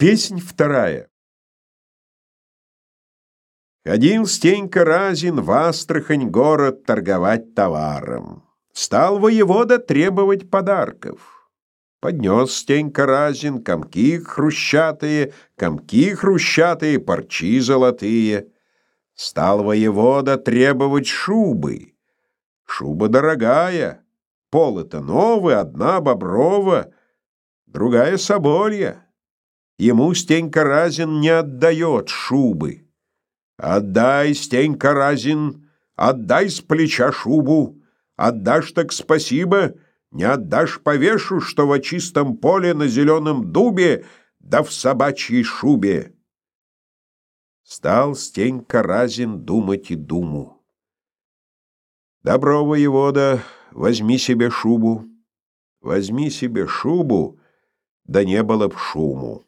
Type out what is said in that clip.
Песнь вторая. Ходил Стенька Разин в Астрахань город торговать товаром. Стал воевода требовать подарков. Поднес Стенька Разин комки хрущатые, комки хрущатые, парчи золотые. Стал воевода требовать шубы. Шуба дорогая, полы-то новые, одна боброва, другая соболья. Ему Стенька Разин не отдает шубы. Отдай, Стенька Разин, отдай с плеча шубу. Отдашь так спасибо, не отдашь повешу, что во чистом поле на зеленом дубе, да в собачьей шубе. Стал Стенька Разин думать и думу. Добро, воевода, возьми себе шубу. Возьми себе шубу, да не было б шуму.